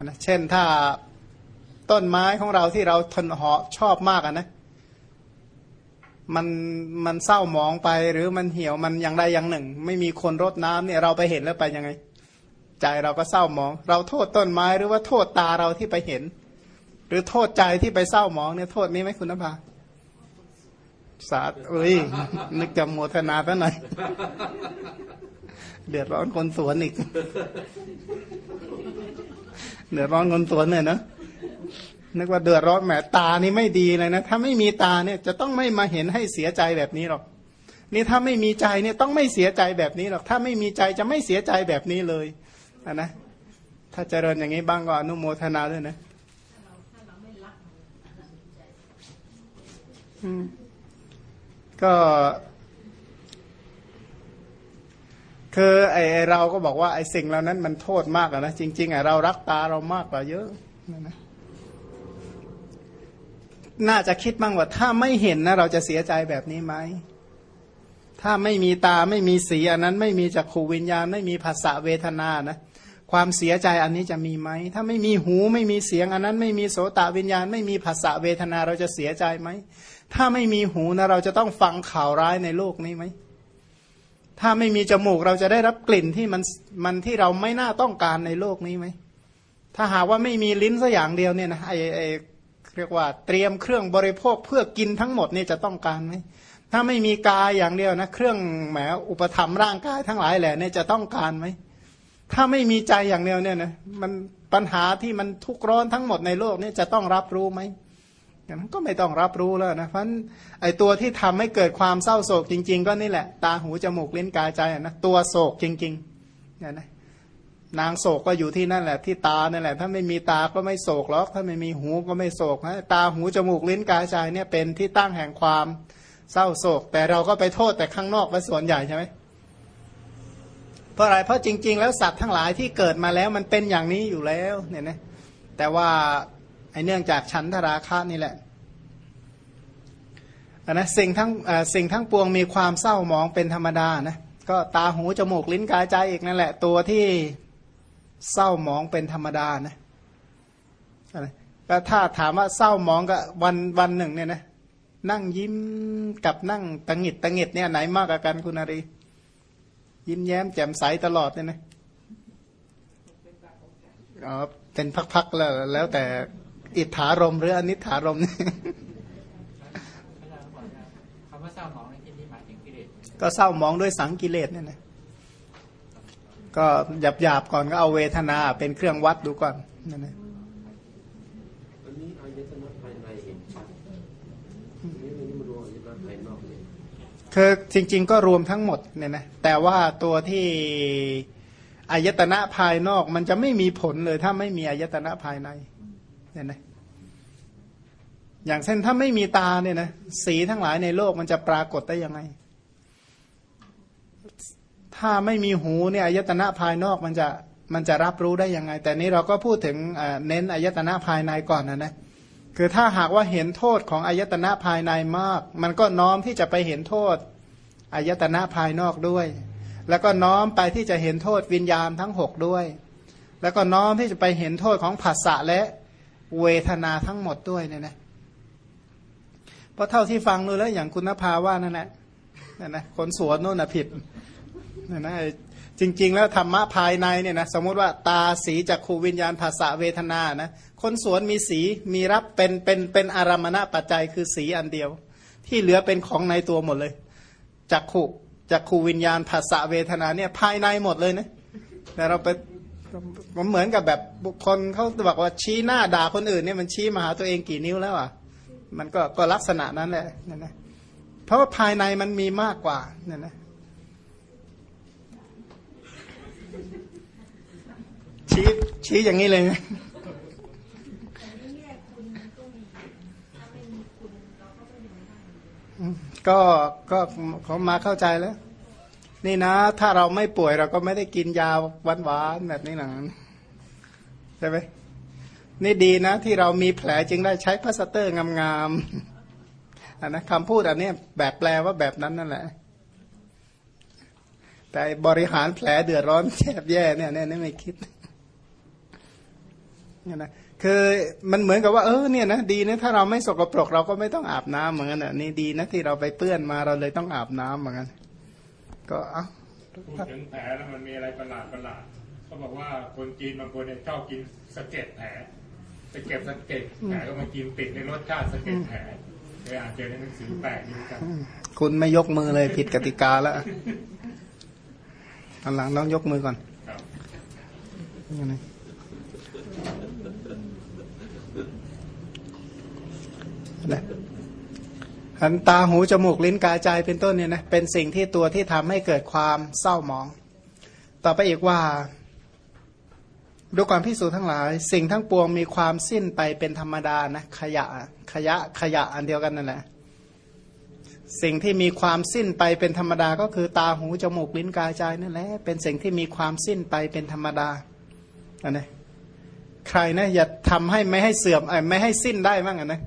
นะเช่นถ้าต้นไม้ของเราที่เราทนเหาะชอบมากอะนะมันมันเศร้ามองไปหรือมันเหี่ยวมันอย่างใดอย่างหนึ่ง ไม่มีคนรดน้ำเนี่ยเราไปเห็นแล้วไปยังไง ใจเราก็เศร้ามอง เราโทษต้นไม้หรือว่าโทษตาเราที่ไปเห็น หรือโทษใจที่ไปเศร้ามองเนี่ยโทษนี้ไหมคุณนภาสาธุเอ้ยนึกจะโมทนาซะหน่อยเดือดร้อนคนสวนอีก เดือดร้อนคนสวเนี่ยนะนึกว่าเดือดร้อนแหมตานี่ไม่ดีเลยนะถ้าไม่มีตาเนี่ยจะต้องไม่มาเห็นให้เสียใจแบบนี้หรอก นี่ถ้าไม่มีใจเนี่ยต้องไม่เสียใจแบบนี้หรอก ถ้าไม่มีใจจะไม่เสียใจแบบนี้เลยนนะ ถ้าเจริญอย่างนี้บ้างก็อนุโมทนาด้วยนะก็ คือไอเราก็บอกว่าไอสิ่งเหล่านั้นมันโทษมากนะจริงๆไอเรารักตาเรามากกว่าเยอะนะน่าจะคิดบ้างว่า ถ้าไม่เห็นนะ เราจะเสียใจแบบนี้ไหมถ้าไม่มีตาไม่มีสีอันนั้น ไม่มีจักขูวิญญาณ ไม่มีภาษาเวทนานะความเสียใจอันนี้จะมีไหมถ้าไม่มีหูไม่มีเสียงอันนั้น ไม่มีโสตวิญญาณ ไม่มีภาษาเวทนาเราจะเสียใจไหมถ้าไม่มีหูนะเราจะต้องฟังข่าวร้ายในโลกนี้ไหม ถ้าไม่มีจมูกเราจะได้รับกลิ่นที่มันมันที่เราไม่น่าต้องการในโลกนี้ไหม ถ้าหากว่าไม่มีลิ้นสักอย่างเดียวเนี่ยนะไอไอเรียกว่าเตรียมเครื่องบริโภคเพื่อกินทั้งหมดเนี่ยจะต้องการไหมถ้าไม่มีกายอย่างเดียวนะเครื่องแหมอุปธรรมร่างกายทั้งหลายแหละเนี่ยจะต้องการไหมถ้าไม่มีใจอย่างเดียวเนี่ยนะมันปัญหาที่มันทุกข์ร้อนทั้งหมดในโลกนี้จะต้องรับรู้ไหม มันก็ไม่ต้องรับรู้แล้วนะเพราะไอตัวที่ทำให้เกิดความเศร้าโศกจริง ๆ ก็นี่แหละ ตาหูจมูกลิ้นกายใจนะตัวโศกจริงๆเนี่ยนะนางโศกก็อยู่ที่นั่นแหละ ที่ตานั่นแหละ ถ้าไม่มีตาก็ไม่โศกหรอกถ้าไม่มีหูก็ไม่โศกนะตาหูจมูกลิ้นกายใจเนี่ยเป็นที่ตั้งแห่งความเศร้าโศก แต่เราก็ไปโทษแต่ข้างนอกไปส่วนใหญ่ใช่ไหมเพราะอะไรเพราะจริง ๆ แล้วสัตว์ทั้งหลายที่เกิดมาแล้วมันเป็นอย่างนี้อยู่แล้วเนี่ยนะแต่ว่า เนื่องจากชั้นทราคะนี่แหละนะสิ่งทั้งสิ่งทั้งปวงมีความเศร้าหมองเป็นธรรมดานะก็ตาหูจมูกลิ้นกายใจอีกนั่นแหละ ตัวที่เศร้าหมองเป็นธรรมดานะก็ถ้าถามว่าเศร้าหมองก็วันวันหนึ่งเนี่ยนะนั่งยิ้มกับนั่งตังหิดตังหิดเนี่ยไหนมากกว่ากันคุณอารียิ้มแย้มแจ่มใสตลอดเลยนะอ๋อเป็นพักๆแล้วแล้วแต่ อิทธารมหรืออนิถารมนี่ก็เศร้ามองด้วยสังกิเลสเนี่ยนะก็หยาบหยาบก่อนก็เอาเวทนาเป็นเครื่องวัดดูก่อนนั่นนะอันนี้อายตนะภายในเห็นชัดนี่มันรวมอายตนะภายนอกเลยคือจริง ๆ ก็รวมทั้งหมดเนี่ยนะแต่ว่าตัวที่อายตนะภายนอกมันจะไม่มีผลเลยถ้าไม่มีอายตนะภายใน เนี่ยนะอย่างเช่นถ้าไม่มีตาเนี่ยนะสีทั้งหลายในโลกมันจะปรากฏได้ยังไง ถ้าไม่มีหูเนี่ยอายตนะภายนอกมันจะมันจะรับรู้ได้ยังไง แต่นี้เราก็พูดถึงเน้นอายตนะภายในก่อนนะนะคือถ้าหากว่าเห็นโทษของอายตนะภายในมาก มันก็น้อมที่จะไปเห็นโทษอายตนะภายนอกด้วย แล้วก็น้อมไปที่จะเห็นโทษวิญญาณทั้งหกด้วย แล้วก็น้อมที่จะไปเห็นโทษของผัสสะและ เวทนาทั้งหมดด้วยเนี่ยนะเพราะเท่าที่ฟังดูแล้วอย่างคุณภาว่านั่นแหละนั่นนะคนสวนโน่นนะผิดนะนนะจริง ๆ แล้วธรรมะภายในเนี่ยนะสมมติว่าตาสีจากขูวิญญาณภาษาเวทนานะคนสวนมีสีมีรับเป็นเป็นเป็นอารมณะปัจจัยคือสีอันเดียว ที่เหลือเป็นของในตัวหมดเลยจากขูจากขูวิญญาณภาษาเวทนาเนี่ยภายในหมดเลยนะแต่เราไป มันเหมือนกับแบบบุคคลเขาบอกว่าชี้หน้าด่าคนอื่นเนี่ยมันชี้มาหาตัวเองกี่นิ้วแล้วอะ มันก็ก็ลักษณะนั้นแหละนั่นนะเพราะว่าภายในมันมีมากกว่านั่นนะชี้ชี้อย่างนี้เลยนะก็ก็เขามาเข้าใจแล้ว นี่นะ ถ้าเราไม่ป่วยเราก็ไม่ได้กินยาหวานหวานแบบนี้หนังใช่ไหมนี่ดีนะ ที่เรามีแผลจึงได้ใช้พลาสเตอร์งามๆอันนะคำพูดอันนี้แบบแปลว่าแบบนั้นนั่นแหละ แต่บริหารแผลเดือดร้อนแทบแย่เนี่ยเนี่ยไม่คิดเนี่ยนะคือมันเหมือนกับว่าเออเนี่ยนะดีนะถ้าเราไม่สกปรกเราก็ไม่ต้องอาบน้ำเหมือนกันอะนี่ดีนะที่เราไปเปื้อนมาเราเลยต้องอาบน้ำเหมือนกัน ก็เอ้าพูดถึงแผลแล้วมันมีอะไรประหลาดประหลาดเขาบอกว่าคนจีนบางคนเนี่ยชอบกินสะเก็ดแผลไปเก็บสะเก็ดแผลก็มากินติดในรสชาติสะเก็ดแผลเคยอ่านเจอในหนังสือแปลกดีเหมือนกันคุณไม่ยกมือเลยผิดกติกาแล้วอันหลังต้องยกมือก่อนครับนี่นะ นะอันตาหูจมูกลิ้นกายใจเป็นต้นเนี่ยนะเป็นสิ่งที่ตัวที่ทำให้เกิดความเศร้าหมอง ต่อไปอีกว่าดูความพิสูจน์ทั้งหลาย สิ่งทั้งปวงมีความสิ้นไปเป็นธรรมดานะขยะขยะขยะอันเดียวกันนั่นแหละสิ่งที่มีความสิ้นไปเป็นธรรมดา ก็คือตาหูจมูกลิ้นกายใจนั่นแหละเป็นสิ่งที่มีความสิ้นไปเป็นธรรมดาอันนี้ใครนะอย่าทำให้ไม่ให้เสื่อมเอ้ไม่ให้สิ้นได้บ้างอะนะ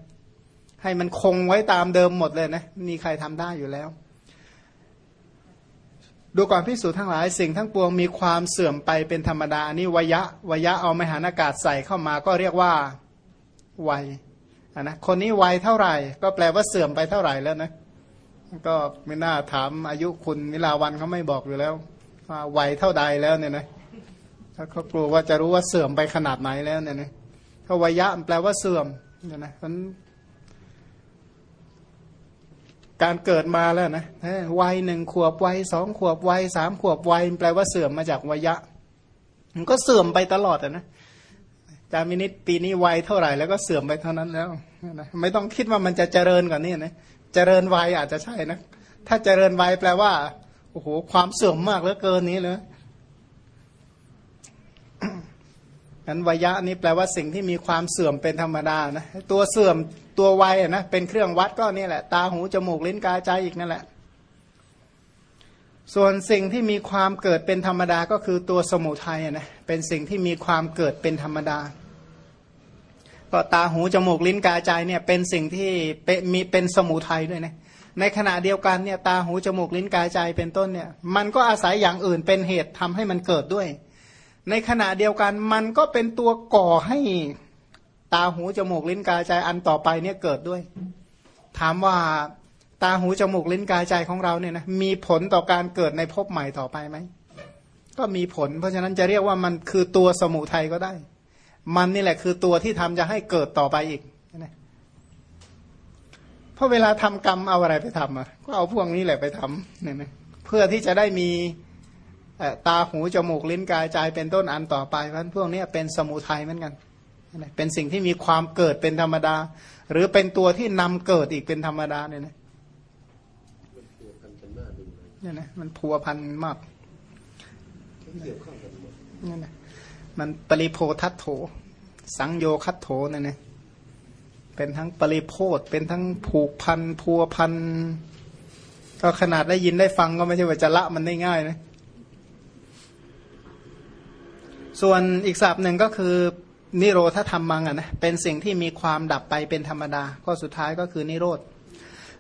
ให้มันคงไว้ตามเดิมหมดเลยนะมีใครทำได้อยู่แล้ว ดูก่อนพิสูจน์ทั้งหลายสิ่งทั้งปวงมีความเสื่อมไปเป็นธรรมดานนี้วยะวยะเอาไมหานอากาศใส่เข้ามาก็เรียกว่าวัยนะคนนี้วัยเท่าไหร่ ก็แปลว่าเสื่อมไปเท่าไหร่แล้วนะก็ไม่น่าถามอายุคุณวิลาวันเขาไม่บอกอยู่แล้วว่าวัยเท่าใดแล้วเนี่ยนะถ้าเขากลัวว่าจะรู้ว่าเสื่อมไปขนาดไหนแล้วเนี่ยนะถ้าวัยยะแปลว่าเสื่อมเนี่ยนะมัน การเกิดมาแล้วนะวัยหนึ่งขวบวัยสองขวบวัยสามขวบวัยแปลว่าเสื่อมมาจากวัยยะมันก็เสื่อมไปตลอดนะจามินิตปีนี้วัยเท่าไหร่แล้วก็เสื่อมไปเท่านั้นแล้วนะไม่ต้องคิดว่ามันจะเจริญกว่านี้นะเจริญวัยอาจจะใช่นะถ้าเจริญวัยแปลว่าโอ้โหความเสื่อมมากเหลือเกินนี้เลยนั้นวัยะนี้แปลว่าสิ่งที่มีความเสื่อมเป็นธรรมดานะตัวเสื่อม ตัววัยอะนะเป็นเครื่องวัดก็นี่แหละ ตาหูจมูกลิ้นกายใจอีกนั่นแหละ ส่วนสิ่งที่มีความเกิดเป็นธรรมดาก็คือตัวสมุทัยอะนะเป็นสิ่งที่มีความเกิดเป็นธรรมดา ก็ตาหูจมูกลิ้นกายใจเนี่ยเป็นสิ่งที่เป็นมีเป็นสมุทัยด้วยนะในขณะเดียวกันเนี่ยตาหูจมูกลิ้นกายใจเป็นต้นเนี่ย มันก็อาศัยอย่างอื่นเป็นเหตุทำให้มันเกิดด้วย ในขณะเดียวกันมันก็เป็นตัวก่อให้ ตาหูจมูกลิ้นกายใจอันต่อไปเนี่ยเกิดด้วย ถามว่าตาหูจมูกลิ้นกายใจของเราเนี่ยนะมีผลต่อการเกิดในภพใหม่ต่อไปไหมก็มีผล เพราะฉะนั้นจะเรียกว่ามันคือตัวสมุทัยก็ได้ มันนี่แหละคือตัวที่ทำจะให้เกิดต่อไปอีกนะเพราะเวลาทำกรรมเอาอะไรไปทำอะก็เอาพวกนี้แหละไปทำเนี่ยนะเพื่อที่จะได้มีตาหูจมูกลิ้นกายใจเป็นต้นอันต่อไปเพราะนั้นพวกนี้เป็นสมุทัยเหมือนกัน เป็นสิ่งที่มีความเกิดเป็นธรรมดา หรือเป็นตัวที่นำเกิดอีกเป็นธรรมดาเนี่ยนะเนี่ยนะมันพัวพันมากเนี่ยนะมันปริโพทัตโถ สังโยคัตโถเนี่ยนะเป็นทั้งปริโพธเป็นทั้งผูกพันพัวพันก็ขนาดได้ยินได้ฟังก็ไม่ใช่ว่าจะละมันได้ง่ายนะส่วนอีกศัพท์หนึ่งก็คือ นิโรธธรรมังอะนะเป็นสิ่งที่มีความดับไปเป็นธรรมดา ข้อสุดท้ายก็คือนิโรธ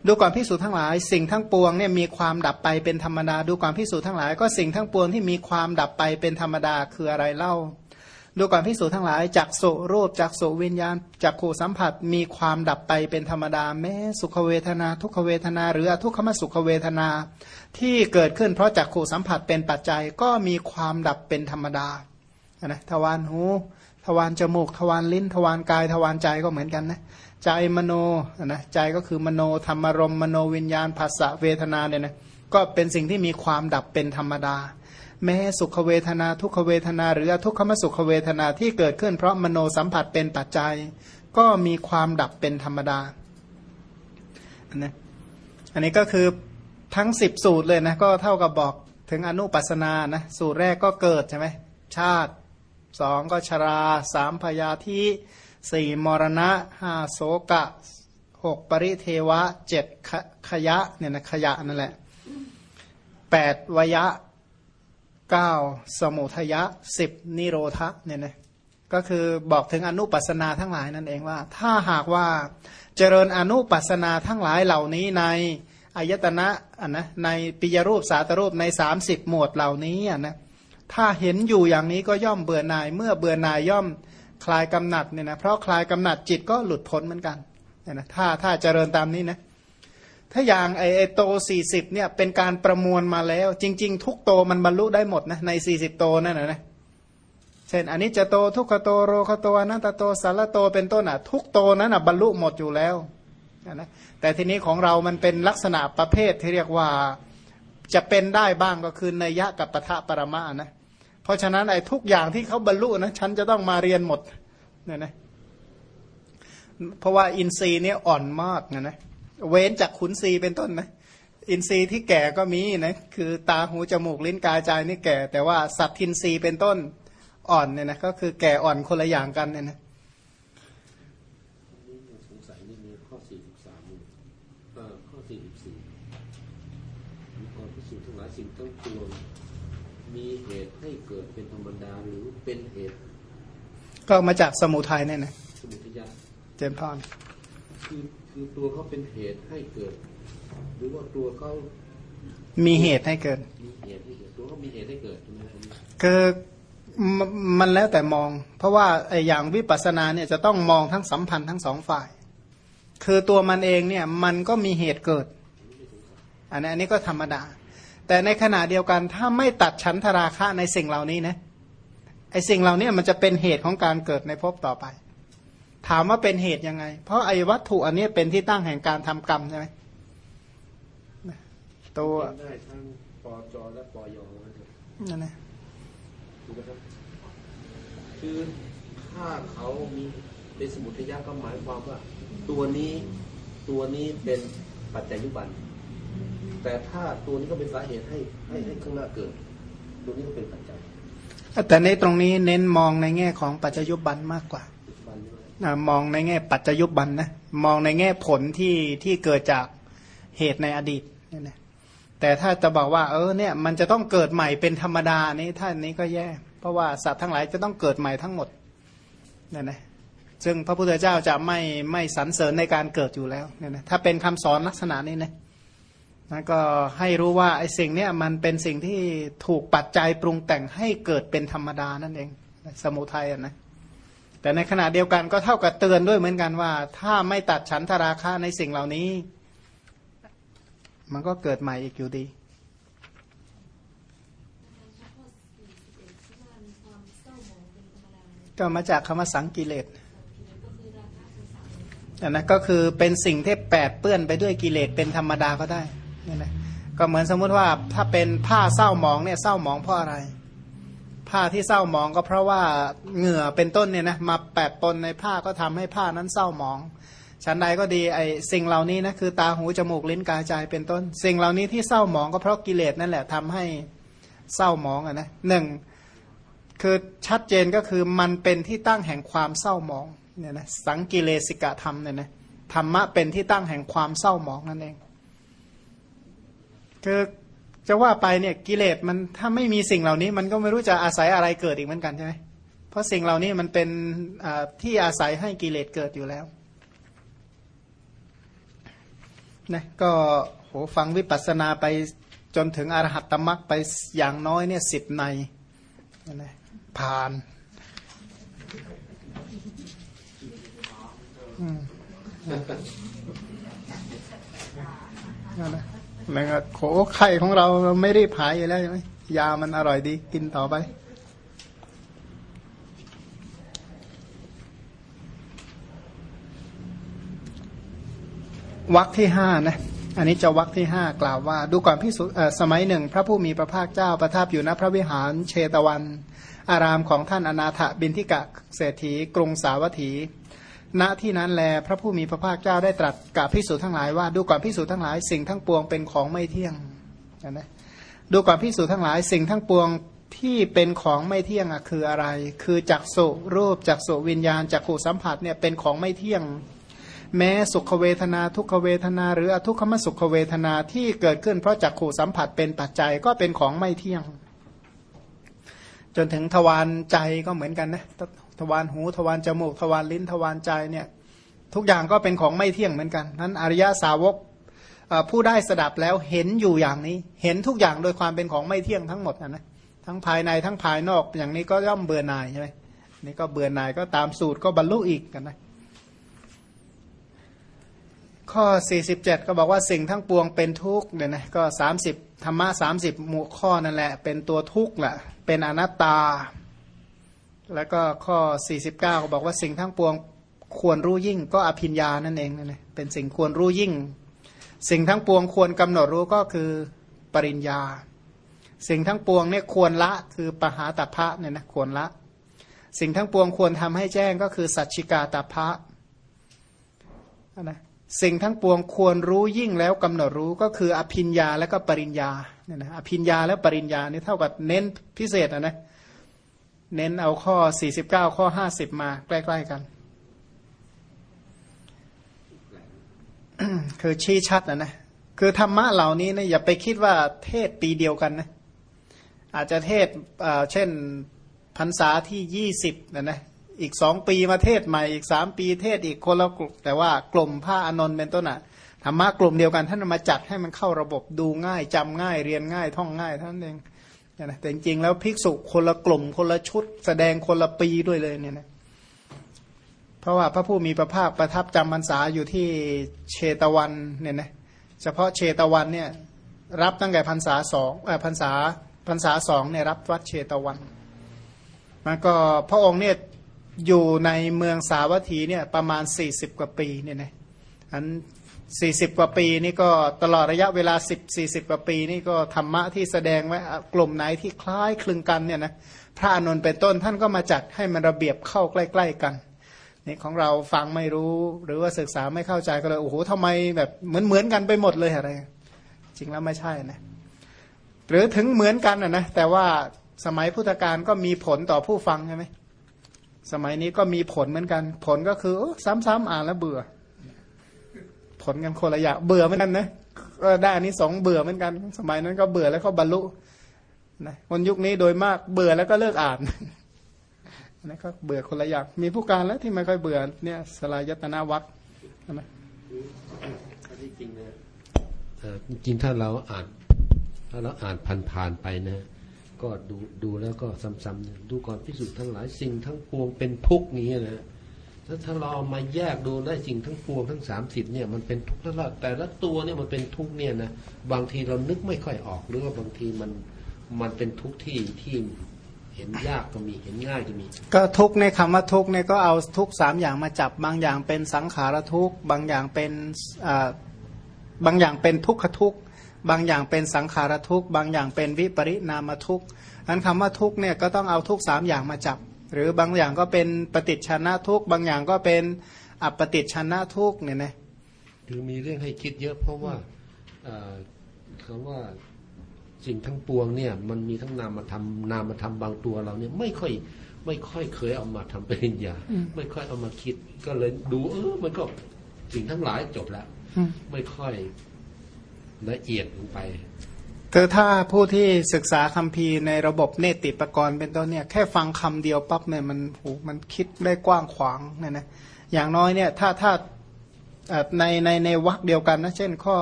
ดูก่อนพิสูจน์ทั้งหลาย สิ่งทั้งปวงเนี่ยมีความดับไปเป็นธรรมดา ดูก่อนพิสูจน์ทั้งหลาย ก็สิ่งทั้งปวงที่มีความดับไปเป็นธรรมดาคืออะไรเล่า ดูก่อนพิสูจน์ทั้งหลายจากโสรูปจากโสวิญญาณจากขูสัมผัสมีความดับไปเป็นธรรมดา แม้สุขเวทนา ทุกขเวทนา หรืออทุกขมสุขเวทนา ที่เกิดขึ้นเพราะจากขูสัมผัสเป็นปัจจัยก็มีความดับเป็นธรรมดานะทวารหู ทวารจมูกทวารลิ้น ทวารกาย ทวารใจก็เหมือนกันนะใจมโนนะใจก็คือมโนธรรมรมมโนวิญญาณภาษาเวทนาเนี่ยนะก็เป็นสิ่งที่มีความดับเป็นธรรมดา แม้สุขเวทนาทุกขเวทนา หรืออทุกขมสุขเวทนาที่เกิดขึ้นเพราะมโนสัมผัสเป็นปัจจัย ก็มีความดับเป็นธรรมดาอันนี้อันนี้ก็คือทั้งสิบสูตรเลยนะก็เท่ากับบอกถึงอนุปัสนานะสูตรแรกก็เกิดใช่ไหมชาติ สองก็ชราสามพยาธิสี่มรณะห้าโสกะหกปริเทวะเจ็ดขยะเนี่ยนะขยะนั่นแหละแปดวยะเก้าสมุทยะสิบนิโรธะเนี่ยนะก็คือบอกถึงอนุปัสนาทั้งหลายนั่นเองว่า ถ้าหากว่าเจริญอนุปัสนาทั้งหลายเหล่านี้ในอายตนะอะนะในปิยรูปสาตรูปในสามสิบหมวดเหล่านี้อะนะ ถ้าเห็นอยู่อย่างนี้ก็ย่อมเบื่อหน่าย เมื่อเบื่อหน่ายย่อมคลายกำหนัดเนี่ยนะเพราะคลายกำหนัดจิตก็หลุดพ้นเหมือนกันเนี่ยนะถ้าถ้าเจริญตามนี้นะถ้าอย่างไอไอโตสี่สิบเนี่ยเป็นการประมวลมาแล้ว จริง ๆ ทุกโตมันบรรลุได้หมดนะในสี่สิบโตนั่นนะนะเช่นอันนี้จะโตทุกขโตโรขโตอนัตตโตสารโตเป็นต้นอะ ทุกโตนั้นอะบรรลุหมดอยู่แล้วนะแต่ทีนี้ของเรามันเป็นลักษณะประเภทที่เรียกว่าจะเป็นได้บ้างก็คือนัยยะกับปะทะปรมานะ เพราะฉะนั้นไอ้ทุกอย่างที่เขาบรรลุนะฉันจะต้องมาเรียนหมดเนี่ยนะเพราะว่าอินทรีย์เนี่ยอ่อนมากนะนะเว้นจากขุนทรีย์เป็นต้นนะอินทรีย์ที่แก่ก็มีนะคือตาหูจมูกลิ้นกายใจนี่แก่ แต่ว่าสัตทินทรีย์เป็นต้นอ่อนเนี่ยนะก็คือแก่อ่อนคนละอย่างกันเนี่ยนะ นี่ยังสงสัยนิดนึงข้อ 43นี่เอ่อข้อ 44มีความพิสูจน์ทั้งหลายสิ่งทั้งปวงมีเหตุให้เกิดเป็นธรรมดาหรือเป็นเหตุ ก็มาจากสมุทัยเนี่ยนะสมุทัยะเจมส์พรคือคือตัวเขาเป็นเหตุให้เกิด หรือว่าตัวเขามีเหตุให้เกิดมีเหตุให้เกิดตัวเขามีเหตุให้เกิดใช่ไหมอันนี้คือมมันแล้วแต่มอง เพราะว่าไอ้อย่างวิปัสสนาเนี่ยจะต้องมองทั้งสัมพันธ์ทั้งสองฝ่าย คือตัวมันเองเนี่ยมันก็มีเหตุเกิด อันนี้อันนี้ก็ธรรมดา แต่ในขณะเดียวกันถ้าไม่ตัดชั้นทราคะในสิ่งเหล่านี้นะ ไอ้สิ่งเหล่านี้มันจะเป็นเหตุของการเกิดในภพต่อไป ถามว่าเป็นเหตุยังไง เพราะไอ้วัตถุอันนี้เป็นที่ตั้งแห่งการทำกรรมใช่ไหมตัวเป็นได้ทั้งปอจอและปอยอนั่นนะคือถ้าเขามีเป็นสมุทัยะก็หมายความว่า ตัวนี้ตัวนี้เป็นปัจจัยยุบัน แต่ถ้าตัวนี้ก็เป็นสาเหตุให้ให้ให้ข้างหน้าเกิด ตัวนี้ก็เป็นปัจจัย แต่ในตรงนี้เน้นมองในแง่ของปัจจยุบันมากกว่า มองในแง่ปัจจยุบันนะ มองในแง่ผลที่ที่เกิดจากเหตุในอดีตเนี่ยนะแต่ถ้าจะบอกว่าเออเนี่ยมันจะต้องเกิดใหม่เป็นธรรมดานี้ท่านนี้ก็แย่ เพราะว่าสัตว์ทั้งหลายจะต้องเกิดใหม่ทั้งหมดเนี่ยนะซึ่งพระพุทธเจ้าจะไม่ไม่สรรเสริญในการเกิดอยู่แล้วเนี่ยนะถ้าเป็นคำสอนลักษณะนี้นะ นะก็ให้รู้ว่าไอ้สิ่งเนี้ยมันเป็นสิ่งที่ถูกปัจจัยปรุงแต่งให้เกิดเป็นธรรมดานั่นเอง สมุทัยนะ แต่ในขณะเดียวกันก็เท่ากับเตือนด้วยเหมือนกันว่า ถ้าไม่ตัดฉันทราคาในสิ่งเหล่านี้ มันก็เกิดใหม่อีกอยู่ดีก็มาจากคำว่าสังกิเลสอันนั้นก็คือเป็นสิ่งที่แปดเปื้อนไปด้วยกิเลสเป็นธรรมดาก็ได้ นี่นะก็เหมือนสมมุติว่าถ้าเป็นผ้าเศร้าหมองเนี่ยเศร้าหมองเพราะอะไร ผ้าที่เศร้าหมองก็เพราะว่าเหงื่อเป็นต้นเนี่ยนะมาแปดปนในผ้าก็ทำให้ผ้านั้นเศร้าหมองชั้นใดก็ดีไอสิ่งเหล่านี้นะคือตาหูจมูกลิ้นกายใจเป็นต้น สิ่งเหล่านี้ที่เศร้าหมองก็เพราะกิเลสนั่นแหละทำให้เศร้าหมองอะนะหนึ่งคือชัดเจนก็คือมันเป็นที่ตั้งแห่งความเศร้าหมองเนี่ยนะสังกิเลสิกะธรรมเนี่ยนะธรรมะเป็นที่ตั้งแห่งความเศร้าหมองนั่นเอง คือจะว่าไปเนี่ยกิเลสมันถ้าไม่มีสิ่งเหล่านี้ มันก็ไม่รู้จะอาศัยอะไรเกิดอีกเหมือนกันใช่ไหมเพราะสิ่งเหล่านี้มันเป็นที่อาศัยให้กิเลสเกิดอยู่แล้วนะก็โหฟังวิปัสสนาไปจนถึงอรหัตตมรรคไปอย่างน้อยเนี่ยสิบในนะผ่านอืมนั่นนะ แล้วก็โขไข่ของเราไม่รีบหายอยู่แล้วใช่ไหมยามันอร่อยดี กินต่อไป วักที่ห้านะอันนี้จะวักที่ห้ากล่าวว่า ดูก่อนพิสุสมัยหนึ่ง พระผู้มีพระภาคเจ้าประทับอยู่ณพระวิหารเชตวัน อารามของท่านอนาถบินทิกะเศรษฐี กรุงสาวัตถี ณที่นั้นแลพระผู้มีพระภาคเจ้าได้ตรัสกับพิสูจทั้งหลายว่าดูก่อนพิสูจทั้งหลายสิ่งทั้งปวงเป็นของไม่เที่ยงนะดูก่อนพิสูจทั้งหลายสิ่งทั้งปวงที่เป็นของไม่เที่ยงอะคืออะไร คือจักสุรูปจักสุวิญญาณจักขู่สัมผัสเนี่ยเป็นของไม่เที่ยง แม้สุขเวทนาทุกขเวทนา หรืออทุกขมสุขเวทนาที่เกิดขึ้นเพราะจักขู่สัมผัสเป็นปัจจัยก็เป็นของไม่เที่ยง จนถึงทวารใจก็เหมือนกันนะ ทวารหูทวารจมูกทวารลิ้นทวารใจเนี่ยทุกอย่างก็เป็นของไม่เที่ยงเหมือนกันนั้นอริยสาวกผู้ได้สดับแล้วเห็นอยู่อย่างนี้ เห็นทุกอย่างโดยความเป็นของไม่เที่ยงทั้งหมดนะนะทั้งภายในทั้งภายนอกอย่างนี้ก็ย่อมเบื่อหน่ายใช่ไหมนี่ก็เบื่อหน่ายก็ตามสูตรก็บรรลุอีกกันนะข้อ 47 ก็บอกว่าสิ่งทั้งปวงเป็นทุกข์เนี่ยนะก็ 30 ธรรมะ 30 หมู่ข้อนั่นแหละ เป็นตัวทุกข์แหละเป็นอนัตตา แล้วก็ข้อ 49ก็บอกว่าสิ่งทั้งปวงควรรู้ยิ่งก็อภิญญานั่นเองนะเป็นสิ่งควรรู้ยิ่ง สิ่งทั้งปวงควรกำหนดรู้ก็คือปริญญา สิ่งทั้งปวงเนี่ยควรละคือปหาตพะเนี่ยนะควรละ สิ่งทั้งปวงควรทำให้แจ้งก็คือสัจฉิกาตพะนะสิ่งทั้งปวงควรรู้ยิ่งแล้วกำหนดรู้ก็คืออภิญญาและก็ปริญญาเนี่ยนะอภิญญาและปริญญานี่เท่ากับเน้นพิเศษนะนะ เน้นเอาข้อ 49 ข้อ 50 มาใกล้ ๆ กัน คือชี้ชัดนะนะ คือธรรมะเหล่านี้นะอย่าไปคิดว่าเทศปีเดียวกันนะ อาจจะเทศเช่นพรรษาที่ยี่สิบนะนะอีกสองปีมาเทศใหม่อีกสามปีเทศอีกคนละกลุ่มแต่ว่ากลุ่มผ้าอนนท์เป็นต้นอะธรรมะกลุ่มเดียวกันท่านมาจัดให้มันเข้าระบบดูง่ายจำง่ายเรียนง่ายท่องง่ายท่านเอง นะแต่จริงๆแล้วภิกษุคนละกลุ่มคนละชุด แสดงคนละปีด้วยเลยเนี่ยนะเพราะว่าพระผู้มีพระภาคประทับจำพรรษาอยู่ที่เชตวันเนี่ยนะเฉพาะเชตวันเนี่ยรับตั้งแต่พรรษาสองพรรษาพรรษาสองเนี่ยรับวัดเชตวันมันก็พระองค์เนี่ยอยู่ในเมืองสาวัตถีเนี่ยประมาณ 40 กว่าปีเนี่ยนะอัน สี่สิบกว่าปีนี่ก็ตลอดระยะเวลาสิบสี่สิบกว่าปีนี่ก็ธรรมะที่แสดงไว้กลุ่มไหนที่คล้ายคลึงกันเนี่ยนะพระอนุนเป็นต้นท่านก็มาจัดให้มันระเบียบเข้าใกล้ ๆ กันนี่ของเราฟังไม่รู้หรือว่าศึกษาไม่เข้าใจก็เลยโอ้โหทำไมแบบเหมือนเหมือนกันไปหมดเลยอะไร จริงแล้วไม่ใช่นะหรือถึงเหมือนกันนะนะแต่ว่าสมัยพุทธกาลก็มีผลต่อผู้ฟังใช่ไหมสมัยนี้ก็มีผลเหมือนกัน ผลก็คือซ้ำๆอ่านแล้วเบื่อ ผลกันคนละอย่างเบื่อเหมือนกันนะก็ได้อันนี้สองเบื่อเหมือนกัน สมัยนั้นก็เบื่อแล้วก็บรรลุนะคนยุคนี้โดยมากเบื่อแล้วก็เลิกอ่านนะก็เบื่อคนละอย่างมีผู้การแล้วที่ไม่ค่อยเบื่อเนี่ยสลายยตนาวัดนะจริงนะจริงถ้าเราอ่านถ้าเราอ่านผ่านๆไปนะก็ดูดูแล้วก็ซ้ำๆดูก่อนพิสูจน์ทั้งหลายสิ่งทั้งปวงเป็นทุกข์นี้นะ ถ้าถ้าเรามาแยกดูได้สิ่งทั้งปวงทั้งสามสิบเนี่ยมันเป็นทุกข์แล้วแต่ละตัวเนี่ยมันเป็นทุกข์เนี่ยนะบางทีเรานึกไม่ค่อยออกหรือว่าบางทีมันมันเป็นทุกข์ที่ที่เห็นยากก็มีเห็นง่ายก็มี ก็ทุกในคำว่าทุกเนี่ยก็เอาทุกสามอย่างมาจับบางอย่างเป็นสังขารทุกบางอย่างเป็นบางอย่างเป็นทุกขทุกบางอย่างเป็นสังขารทุกบางอย่างเป็นวิปริณามทุกอันคำว่าทุกเนี่ยก็ต้องเอาทุกสามอย่างมาจับ หรือบางอย่างก็เป็นปฏิชนะทุกบางอย่างก็เป็นอัปฏิชนะทุกเนี่ยนะคือมีเรื่องให้คิดเยอะเพราะว่าคำว่าสิ่งทั้งปวงเนี่ย มันมีทั้งนามธรรมนามธรรมบางตัวเราเนี่ยไม่ค่อยไม่ค่อยเคยเอามาทำปริญญา ไม่ค่อยเอามาคิด ก็เลยดู เออมันก็สิ่งทั้งหลายจบแล้ว ไม่ค่อยละเอียดลงไป คือถ้าผู้ที่ศึกษาคัมภีร์ในระบบเนติปกรณ์เป็นต้นเนี่ยแค่ฟังคำเดียวปั๊บเนี่ยมันโหมันคิดได้กว้างขวางเนี่ยนะอย่างน้อยเนี่ยถ้าถ้าในในในวรรคเดียวกันนะเช่นข้อ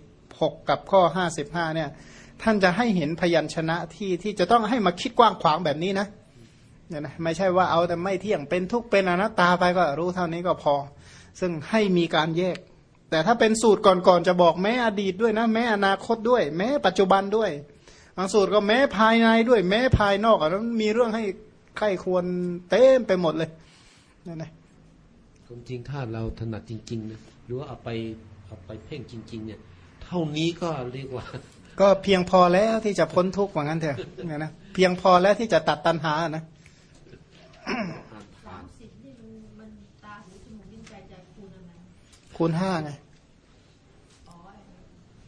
46 กับข้อ 55เนี่ยท่านจะให้เห็นพยัญชนะที่ที่จะต้องให้มาคิดกว้างขวางแบบนี้นะเนี่ยนะไม่ใช่ว่าเอาแต่ไม่เที่ยงเป็นทุกเป็นอนัตตาไปก็รู้เท่านี้ก็พอ ซึ่งให้มีการแยก แต่ถ้าเป็นสูตรก่อนๆจะบอกแม้อดีตด้วยนะ แม้อนาคตด้วย แม้ปัจจุบันด้วยบางสูตรก็แม้ภายในด้วย แม้ภายนอกแล้วมีเรื่องให้ใครควรเต็มไปหมดเลยนั่นนะความจริงถ้าเราถนัดจริงๆนะหรือว่าเอาไปเอาไปเพ่งจริง ๆ เนี่ย เท่านี้ก็เรียกว่า ก็เพียงพอแล้วที่จะพ้นทุกข์ว่างั้นเถอะนะนะเพียงพอแล้วที่จะตัดตัณหานะคูณห้าไง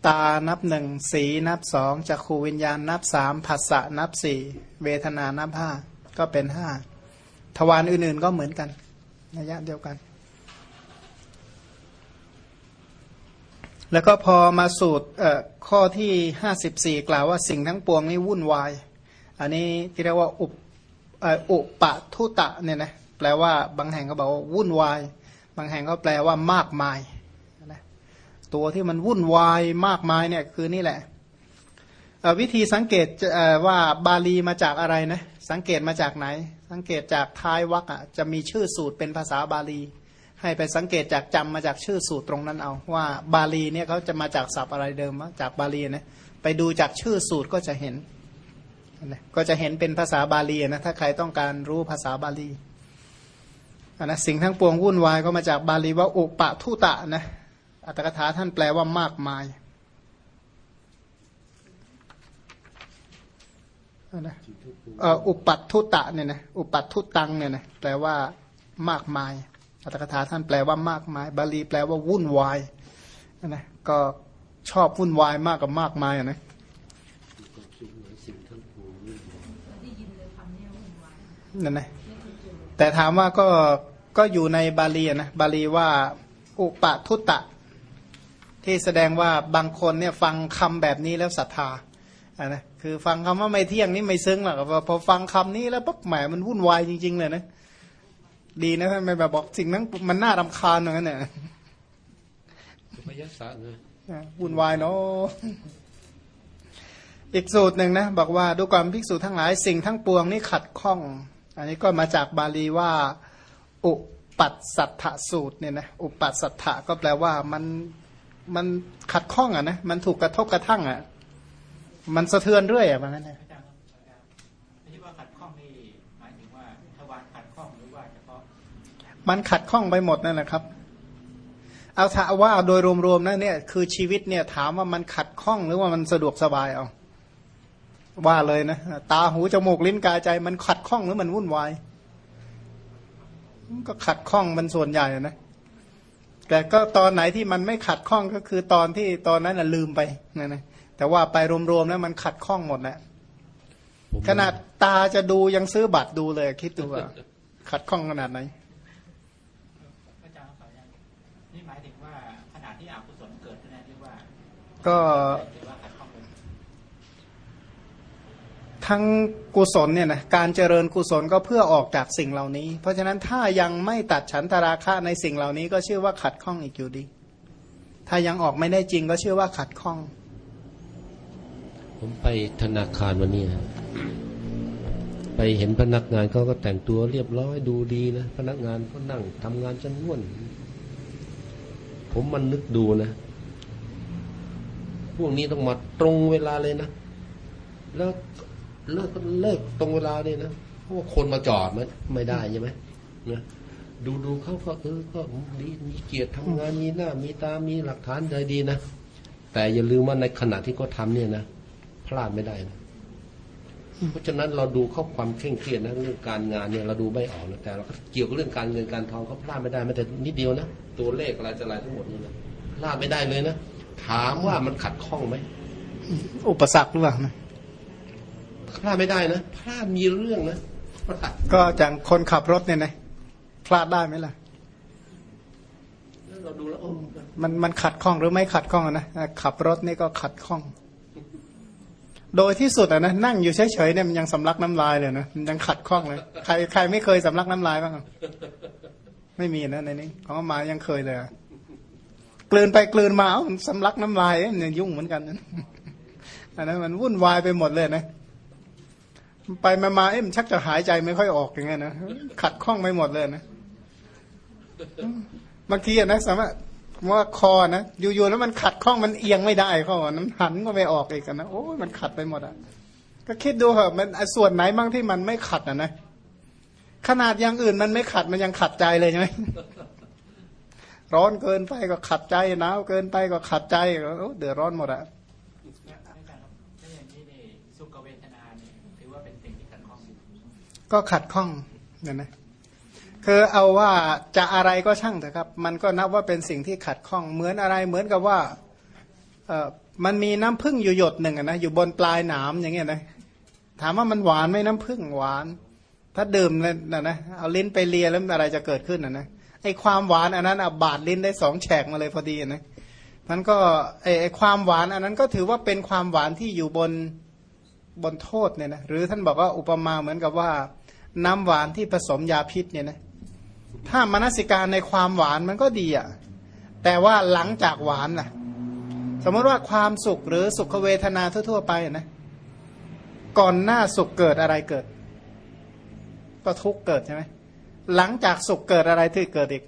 ตานับหนึ่งสีนับสองจักขูวิญญาณนับสามผัสสะนับสี่เวทนานับห้าก็เป็นห้าทวารอื่นๆก็เหมือนกันระยะเดียวกัน แล้วก็พอมาสูตรข้อที่ห้าสิบสี่กล่าวว่าสิ่งทั้งปวงนี้วุ่นวาย อันนี้ที่เรียกว่าอุปอุปะทุตะเนี่ยนะแปลว่าบางแห่งก็บอกว่าวุ่นวาย บางแห่งก็แปลว่ามากมาย ตัวที่มันวุ่นวายมากมายเนี่ยคือนี่แหละวิธีสังเกตว่าบาลีมาจากอะไรนะสังเกตมาจากไหน สังเกตจากท้ายวรรคอะจะมีชื่อสูตรเป็นภาษาบาลี ให้ไปสังเกตจากจำมาจากชื่อสูตรตรงนั้นเอา ว่าบาลีเนี่ยเขาจะมาจากศัพท์อะไรเดิมจากบาลีนะไปดูจากชื่อสูตรก็จะเห็นนะก็จะเห็นเป็นภาษาบาลีนะถ้าใครต้องการรู้ภาษาบาลีนนะสิ่งทั้งปวงวุ่นวายก็มาจากบาลีว่าอุปะทุตะนะ อัตถกถาท่านแปลว่ามากมายนะอุปัตทุตะเนี่ยนะอุปัตทุตังเนี่ยนะแปลว่ามากมายอัตถกถาท่านแปลว่ามากมาย บาลีแปลว่าวุ่นวายนะก็ชอบวุ่นวายมากกับมากมายอะนะความสุขหลายสิ่งทั้งปวงนี่นั่นนะแต่ถามว่าก็ก็อยู่ในบาลีนะบาลีว่า อุปะทุตะ ที่แสดงว่าบางคนเนี่ยฟังคำแบบนี้แล้วศรัทธาอะนะคือฟังคำว่าไม่เที่ยงนี่ไม่ซึ้งหรอกพอพอฟังคำนี้แล้วปุ๊บแหมมันวุ่นวายจริง ๆ เลยนะดีนะท่านไม่แบบบอกสิ่งนั้นมันน่ารำคาญอย่างนั้นเนี่ยสุภยัสสะนะอะวุ่นวายเนาะอีกสูตรหนึ่งนะบอกว่าดูก่อนภิกษุทั้งหลายสิ่งทั้งปวงนี่ขัดข้อง อันนี้ก็มาจากบาลีว่า อุปัตสัทธสูตรเนี่ยนะอุปัตสัทธะก็แปลว่ามัน มันขัดข้องอะนะมันถูกกระทบกระทั่งอะ มันสะเทือนเรื่อยอะว่างั้นนะอาจารย์ครับอาจารย์ที่ว่าขัดข้องนี่หมายถึงว่าทวารขัดข้องหรือว่าเฉพาะมันขัดข้องไปหมดนั่นแหละครับ เอาถ้าว่าโดยรวมๆนะเนี่ยคือชีวิตเนี่ยถามว่ามันขัดข้องหรือว่ามันสะดวกสบายเอาว่าเลยนะตาหูจมูกลิ้นกายใจ มันขัดข้องหรือมันวุ่นวายมันก็ขัดข้องมันส่วนใหญ่อะนะ แต่ก็ตอนไหนที่มันไม่ขัดข้องก็คือตอนที่ตอนนั้นนะลืมไปนะนะแต่ว่าไปรวมๆแล้วมันขัดข้องหมดแหละผมขนาดตาจะดูยังซื้อบัตรดูเลย คิดดูว่าขัดข้องขนาดไหนอาจารย์ครับอาจารย์นี่หมายถึงว่าขณะที่อกุ ทั้งกุศลเนี่ยนะการเจริญกุศลก็เพื่อออกจากสิ่งเหล่านี้ เพราะฉะนั้นถ้ายังไม่ตัดฉันทราคะในสิ่งเหล่านี้ก็ชื่อว่าขัดข้องอีกอยู่ดี ถ้ายังออกไม่ได้จริงก็ชื่อว่าขัดข้อง ผมไปธนาคารวันนี้นะไปเห็นพนักงานเขาก็แต่งตัวเรียบร้อยดูดีนะ พนักงานก็นั่งทำงานจนง่วน ผมมันนึกดูนะพวกนี้ต้องมาตรงเวลาเลยนะ แล้ว เลิกก็เลิกตรงเวลาเลยนะเพราะว่าคนมาจอดมันไม่ได้ใช่ไหมนะดูดูเขาก็เออก็ดีมีเกียรติทำงานมีหน้า มีตามีหลักฐานใจดีนะแต่อย่าลืมว่าในขณะที่เขาทำเนี่ยนะพลาดไม่ได้นะเพราะฉะนั้นเราดูเข้าความเคร่งเครียดนะเรื่องการงานเนี่ยเราดูไม่ออกนะแต่เราก็เกี่ยวกับเรื่องการเงินการทองเขาพลาดไม่ได้แม้แต่นิดเดียวนะตัวเลขอะไรจะอะไรทั้งหมดนี่นะพลาดไม่ได้เลยนะถามว่ามันขัดข้องไหมอุปสรรคหรือเปล่า พลาดไม่ได้นะพลาดมีเรื่องนะพลาดก็อย่างคนขับรถเนี่ยนะพลาดได้ไหมล่ะแล้วเราดูแล้วโอ้มันมันขัดข้องหรือไม่ขัดข้องอะนะขับรถนี่ก็ขัดข้อง โดยที่สุดอะนะนั่งอยู่เฉยๆเนี่ยมันยังสำลักน้ำลายเลยนะมันยังขัดข้องเลยใครใครไม่เคยสำลักน้ำลายบ้างอะไม่มีนะในนี้ของอามายังเคยเลยอะกลืนไปกลืนมาเอ้ามันสำลักน้ำลายเอ้ยมันยังยุ่งเหมือนกันนะอันนั้นมันวุ่นวายไปหมดเลยนะ ไปมามาเอ้ยมันชักจะหายใจไม่ค่อยออกอย่างเงี้ยนะขัดข้องไปหมดเลยนะบางทีนะสามารถว่าคอนะอยู่ๆแล้วมันขัดข้องมันเอียงไม่ได้ข้อน้ำหันก็ไม่ออกอีกอะนะโอ้ยมันขัดไปหมดอะก็คิดดูเหอะมันส่วนไหนบ้างที่มันไม่ขัดอะนะขนาดอย่างอื่นมันไม่ขัดมันยังขัดใจเลยใช่ไหมร้อนเกินไปก็ขัดใจหนาวเกินไปก็ขัดใจโอ้เดือดร้อนหมดอะอย่างนี้นี่สุขเวทนา ว่าเป็นสิ่งที่ขัดข้องก็ขัดข้องเนี่ยนะคือเอาว่าจะอะไรก็ช่างเถอะครับ มันก็นับว่าเป็นสิ่งที่ขัดข้องเหมือนอะไรเหมือนกับว่าเออมันมีน้ำผึ้งอยู่หยดหนึ่งอะนะอยู่บนปลายหนามอย่างเงี้ยนะถามว่ามันหวานไหมน้ำผึ้งหวาน ถ้าดื่มเลยนะนะเอาลิ้นไปเลียแล้วอะไรจะเกิดขึ้นอะนะไอความหวานอันนั้นอะบาดลิ้นได้สองแฉกมาเลยพอดีนะมันก็ไอไอความหวานอันนั้นก็ถือว่าเป็นความหวานที่อยู่บน บนโทษเนี่ยนะหรือท่านบอกว่าอุปมาเหมือนกับว่า น้ำหวานที่ผสมยาพิษเนี่ยนะถ้ามนสิการในความหวานมันก็ดีอะแต่ว่าหลังจากหวานน่ะสมมติว่าความสุขหรือสุขเวทนาทั่วๆไปนะก่อนหน้าสุขเกิดอะไรเกิด ก็ทุกเกิดใช่ไหมหลังจากสุขเกิดอะไรที่เกิดอีก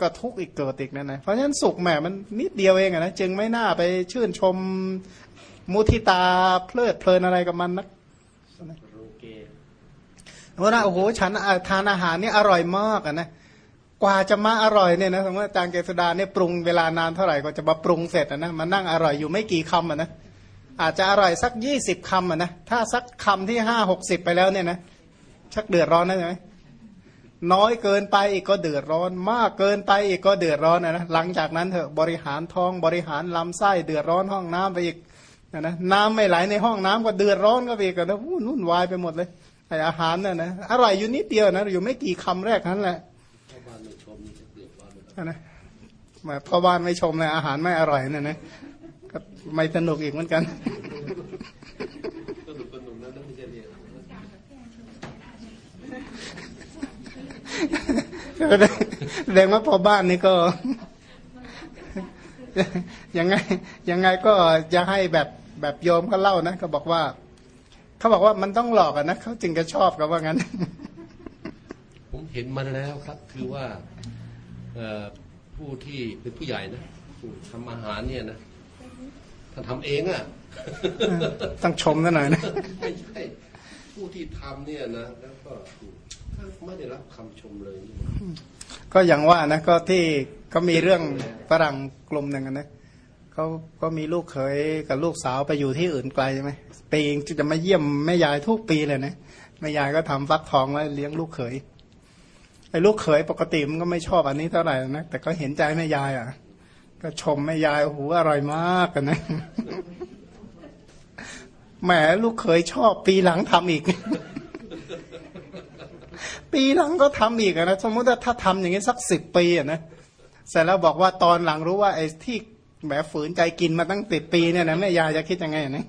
ก็ทุกข์อีกเกิดอีกนั่นนะเพราะฉะนั้นสุขแหมมันนิดเดียวเองอะนะจึงไม่น่าไปชื่นชม มุทิตาเพลิดเพลินอะไรกับมันนักโรเพราะนะโอ้โหฉันทานอาหารนี่อร่อยมากอะนะกว่าจะมาอร่อยเนี่ยนะสมมติอาจารย์เกษดาเนี่ยปรุงเวลานานเท่าไหร่ก็จะมาปรุงเสร็จอะนะมานั่งอร่อยอยู่ไม่กี่คำอะนะอาจจะอร่อยสักยี่สิบคำอะนะถ้าสักคำที่ห้าหกสิบไปแล้วเนี่ยนะชักเดือดร้อนนะใช่ไหมน้อยเกินไปอีกก็เดือดร้อน มากเกินไปอีกก็เดือดร้อนนะนะหลังจากนั้นเถอะบริหารท้องบริหารลำไส้เดือดร้อนห้องน้ำไปอีก นะนะน้ำไม่ไหลในห้องน้ำก็เดือดร้อนก็ไปอีกนะวุ่นวุ่นวายไปหมดเลยไออาหารเนี่ยนะอร่อยอยู่นิดเดียวนะอยู่ไม่กี่คำแรกนั้นแหละนะมาพ่อบ้านไม่ชมเลยอาหารไม่อร่อยเนี่ยนะก็ไม่สนุกอีกเหมือนกันก็หนุกก็หนุกนะนั่นไม่ใช่เรียนแสดงว่าพ่อบ้านนี่ก็ยังไงยังไงก็จะให้แบบ แบบโยมเขาเล่านะก็บอกว่าเขาบอกว่ามันต้องหลอกอะนะเขาจึงจะชอบกันว่างั้น ผมเห็นมันแล้วครับ คือว่าเอ่อผู้ที่เป็นผู้ใหญ่นะผู้ทำอาหารเนี่ยนะท่านทำเองอะ่ะต้องชมซะหน่อยนะไม่ใช่ผู้ที่ทำเนี่ยนะแล้วก็ไม่ได้รับคำชมเลยนี่ก็อย่างว่านะก็ที่ก็มีเรื่องฝรั่งกลุ่มหนึ่งอะนะาก็มีลูกเขยกับลูกสาวไปอยู่ที่อื่นไกลใช่ไหมปีงจะมาเยี่ยมแม่ยายทุกปีเลยนะแม่ยายก็ทำฟักทองไว้เลี้ยงลูกเขยไอ้ลูกเขยปกติมันก็ไม่ชอบอันนี้เท่าไหร่นะแต่ก็เห็นใจแม่ยายอะ ก็ชมแม่ยายโอ้โหอร่อยมากกันนะแหมลูกเขยชอบปีหลังทำอีก ปีหลังก็ทำอีกนะสมมติว่าถ้าทำอย่างนี้สักสิบปีอะนะเสร็จแล้วบอกว่าตอนหลังรู้ว่าไอ้ที่ แหมฝืนใจกินมาตั้งติดปีเนี่ยนะแม่ยายจะคิดยังไงอะนะ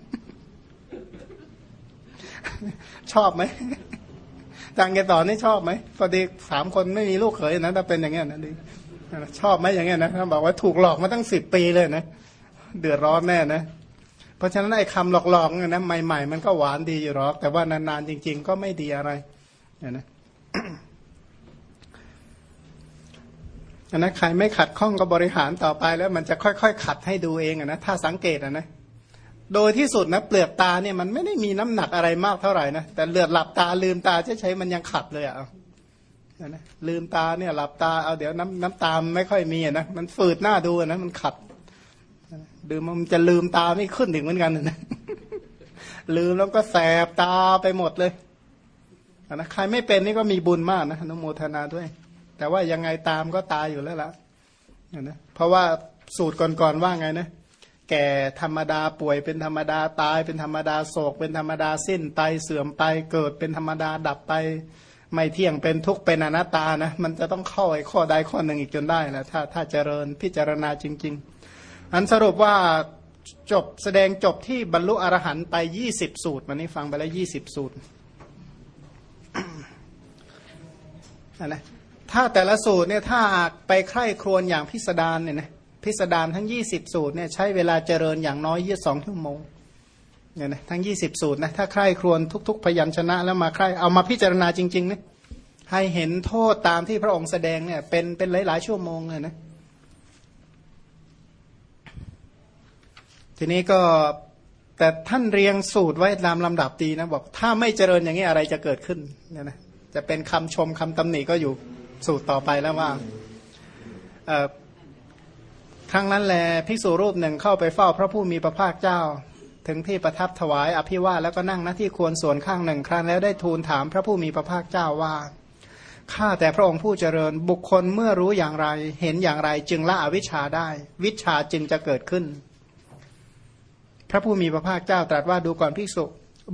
ชอบไหมจางแกต่อนี่ชอบไหมพอดีสามคนไม่มีลูกเขยนะถ้าเป็นอย่างเงี้ยนะดีชอบไหมอย่างเงี้ยนะถ้าบอกว่าถูกหลอกมาตั้งสิบปีเลยนะเดือดร้อนแน่นะเพราะฉะนั้นไอ้คำหลอกๆเนี่ยนะใหม่ ๆ มันก็หวานดีอยู่หรอก แต่ว่านานๆจริง ๆ ก็ไม่ดีอะไรเนี่ย นะอันนั้นใครไม่ขัดข้องก็บริหารต่อไปแล้วมันจะค่อยๆ ขัดให้ดูเองอะนะถ้าสังเกตอะนะโดยที่สุดนะเปลือกตาเนี่ยมันไม่ได้มีน้ำหนักอะไรมากเท่าไหร่นะแต่เลือดหลับตาลืมตาใช้ๆมันยังขัดเลยอะนะลืมตาเนี่ยหลับตาเอาเดี๋ยวน้ำน้ำตามไม่ค่อยมีอะนะมันฝืดหน้าดูอะนะมันขัดดื่มมันจะลืมตาไม่ขึ้นถึงเหมือนกันนะลืมแล้วก็แสบตาไปหมดเลยอะนะใครไม่เป็นนี่ก็มีบุญมากนะนุโมทนาด้วย แต่ว่ายังไงตามก็ตายอยู่แล้วล่ะเนี่ยนะเพราะว่าสูตรก่อนๆว่าไงนะแก่ธรรมดาป่วยเป็นธรรมดาตาย เป็นธรรมดาโศก เป็นธรรมดาสิ้นไปเสื่อมไปเกิดเป็นธรรมดาดับไป ไม่เที่ยงเป็นทุกข์เป็นอนัตตานะมันจะต้องเข้าไอ้ข้อใดข้อหนึ่งอีกจนได้นะถ้าถ้าเจริญพิจารณาจริง ๆ อันสรุปว่าจบแสดงจบที่บรรลุอรหันต์ไปยี่สิบสูตรวันนี้ฟังไปแล้วยี่สิบสูตรอันนะ ถ้าแต่ละสูตรเนี่ยถ้าไปใคร่ครวญอย่างพิสดารเนี่ยนะพิสดารทั้ง 20 สูตรเนี่ยใช้เวลาเจริญอย่างน้อยยี่สองชั่วโมงเนี่ยนะทั้ง 20 สูตรนะถ้าใคร่ครวญทุก ๆ พยัญชนะแล้วมาใคร่เอามาพิจารณาจริงๆนะให้เห็นโทษตามที่พระองค์แสดงเนี่ยเป็นเป็นหลายๆชั่วโมงเลยนะทีนี้ก็แต่ท่านเรียงสูตรไว้ตามลำดับดีนะบอก ถ้าไม่เจริญอย่างนี้อะไรจะเกิดขึ้นเนี่ยนะจะเป็นคำชมคำตำหนิก็อยู่ สูตรต่อไปแล้วว่าครั้งนั้นแลภิกษุรูปหนึ่งเข้าไปเฝ้าพระผู้มีพระภาคเจ้า ถึงที่ประทับถวายอภิวาแล้วก็นั่งหน้าที่ควรส่วนข้างหนึ่งครั้งแล้วได้ทูลถามพระผู้มีพระภาคเจ้าว่าข้าแต่พระองค์ผู้เจริญบุคคลเมื่อรู้อย่างไร เห็นอย่างไรจึงละอวิชชาได้ วิชาจึงจะเกิดขึ้น พระผู้มีพระภาคเจ้าตรัสว่าดูก่อนภิกษุ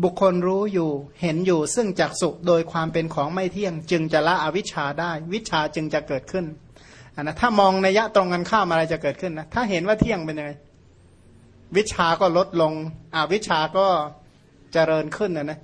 บุคคลรู้อยู่เห็นอยู่ซึ่งจักสุโดยความเป็นของไม่เที่ยง จึงจะละอวิชชาได้ วิชาจึงจะเกิดขึ้นนนะถ้ามองในยะตรงกันข้ามอะไรจะเกิดขึ้นนะถ้าเห็นว่าเที่ยงเป็นยังไงวิชาก็ลดลงอวิชาก็เจริญขึ้นนะนะ